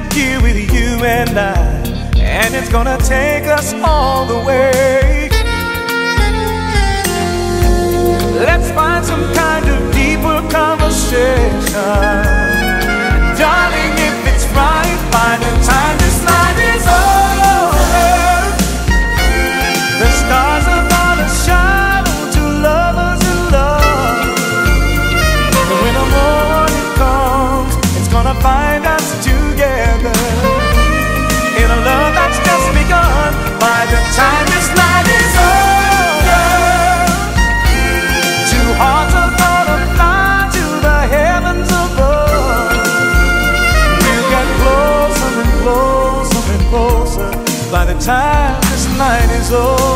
like you with you and I And it's gonna take us all the way. Let's find some kind of deeper conversation. Darling, if it's right, by the time this night is over soy.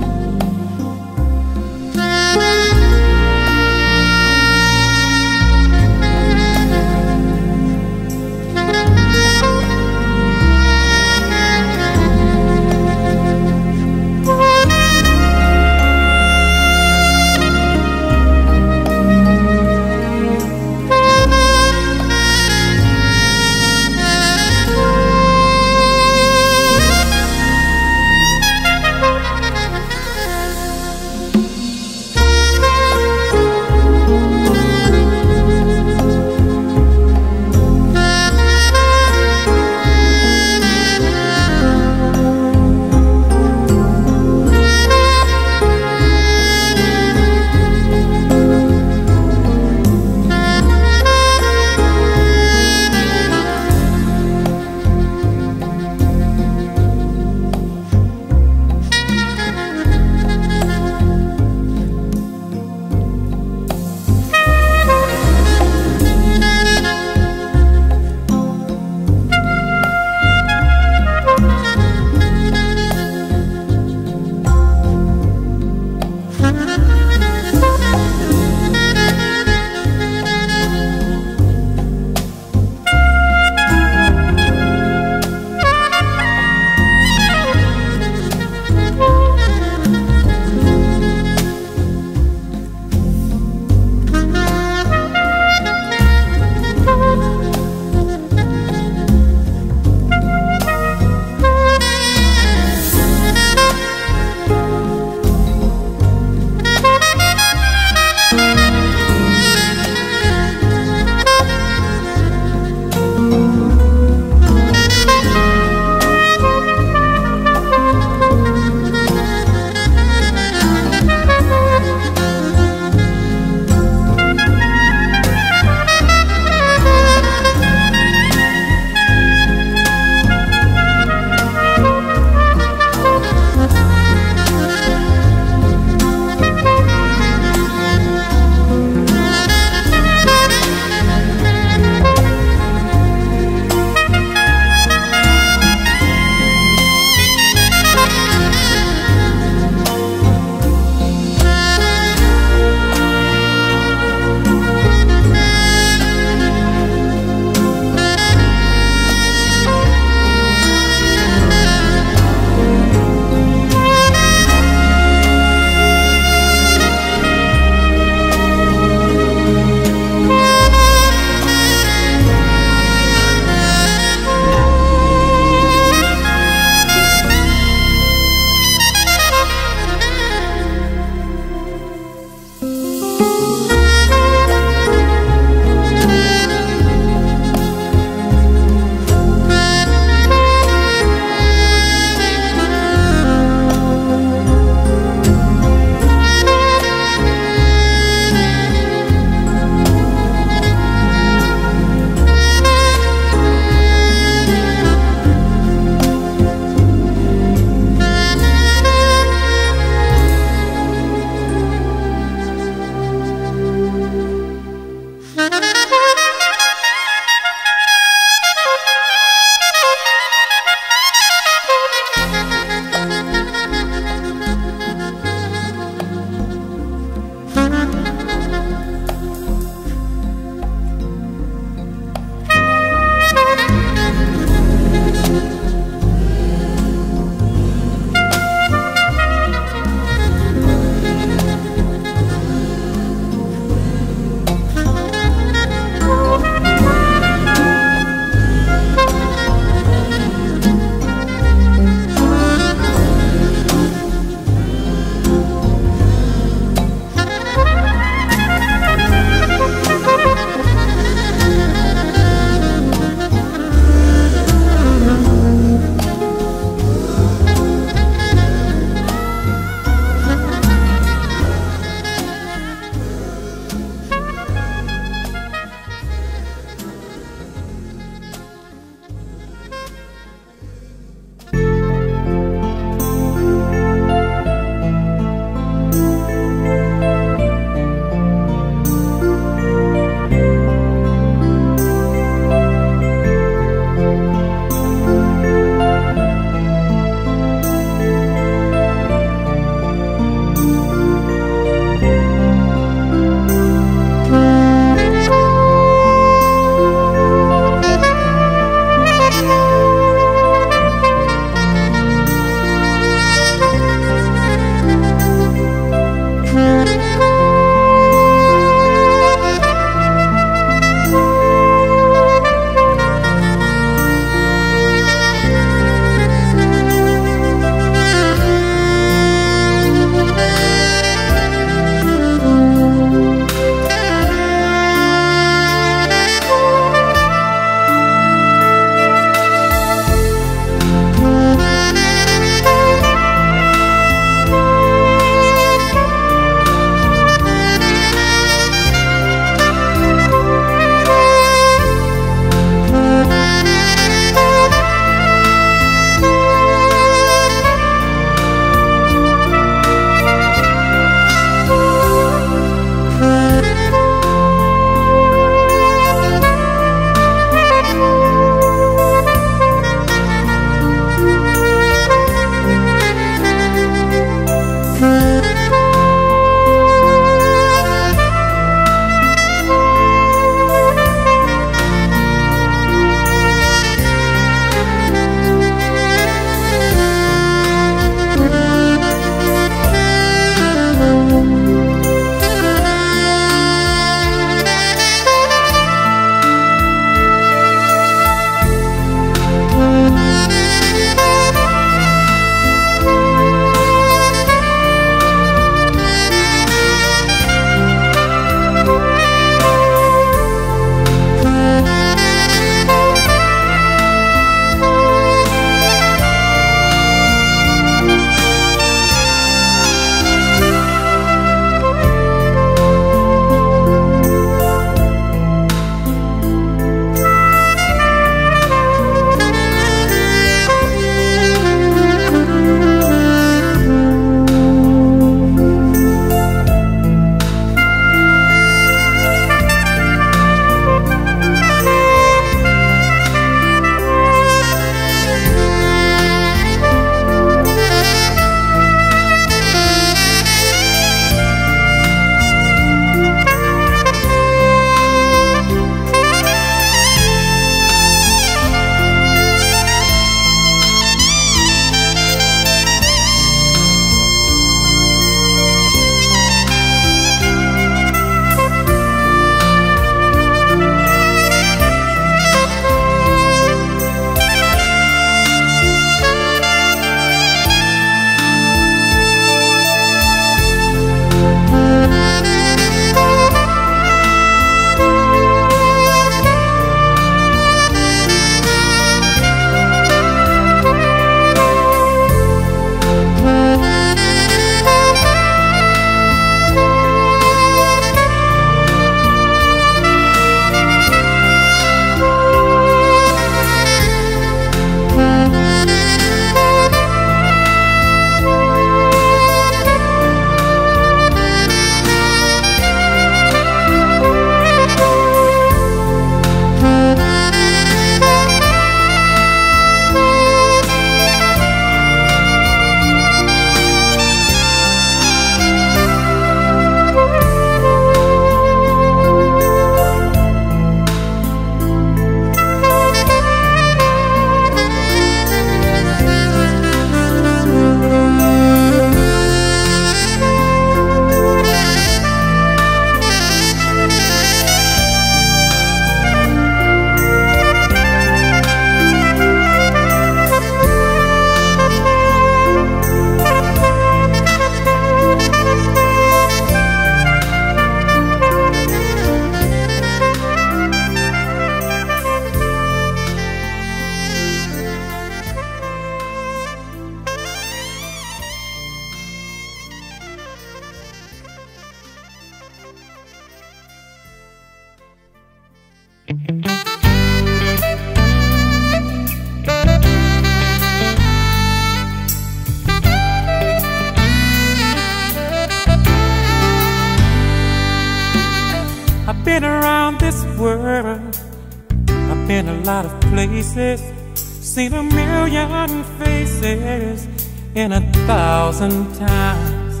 Places, seen a million faces in a thousand times.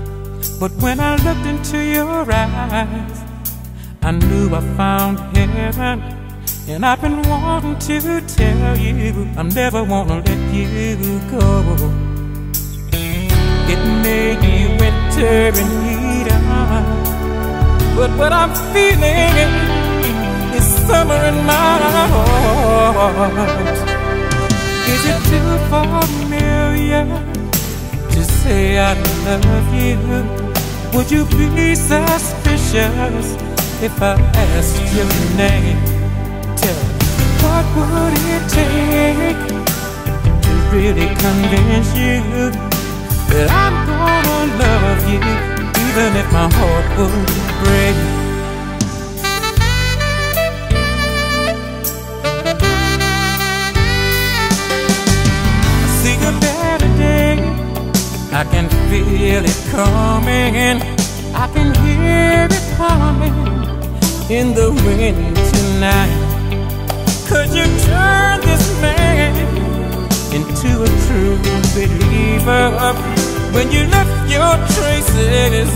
But when I looked into your eyes, I knew I found heaven. And I've been wanting to tell you, I'm never gonna let you go. It may be winter in Eden. But what I'm feeling summer in my heart. Is it too familiar to say I love you? Would you be suspicious if I asked your name? Tell me, what would it take to really convince you that I'm gonna love you? even if my heart would break. I can feel it coming, I can hear it coming in the wind tonight. Could you turn this man into a true believer? when you left your traces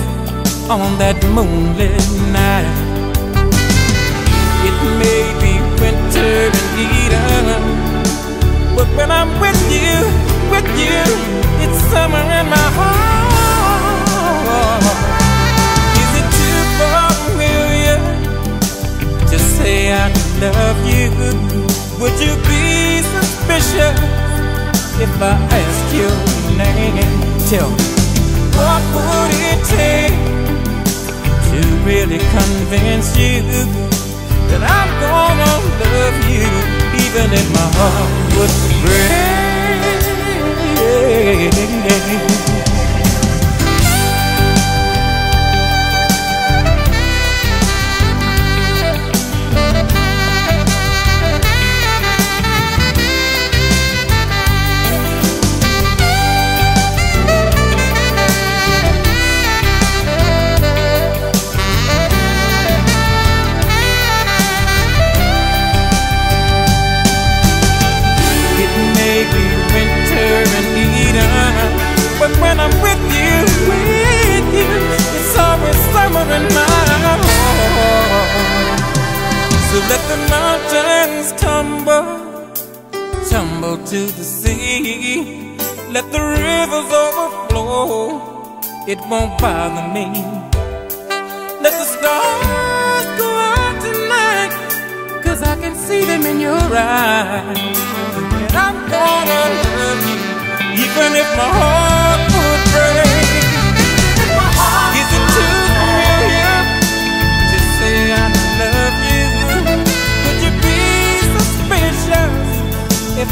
on that moonlit night. It may be winter in Eden, but when I'm with you, with you, it's summer in my heart. Is it too familiar to say I love you? Would you be suspicious if I asked your name? Tell me, what would it take to really convince you that I'm gonna love you, even if my heart would break? yeah. So let the mountains tumble, tumble to the sea. Let the rivers overflow, it won't bother me. Let the stars go out tonight, cause I can see them in your eyes. And I'm gonna love you, even if my heart would break.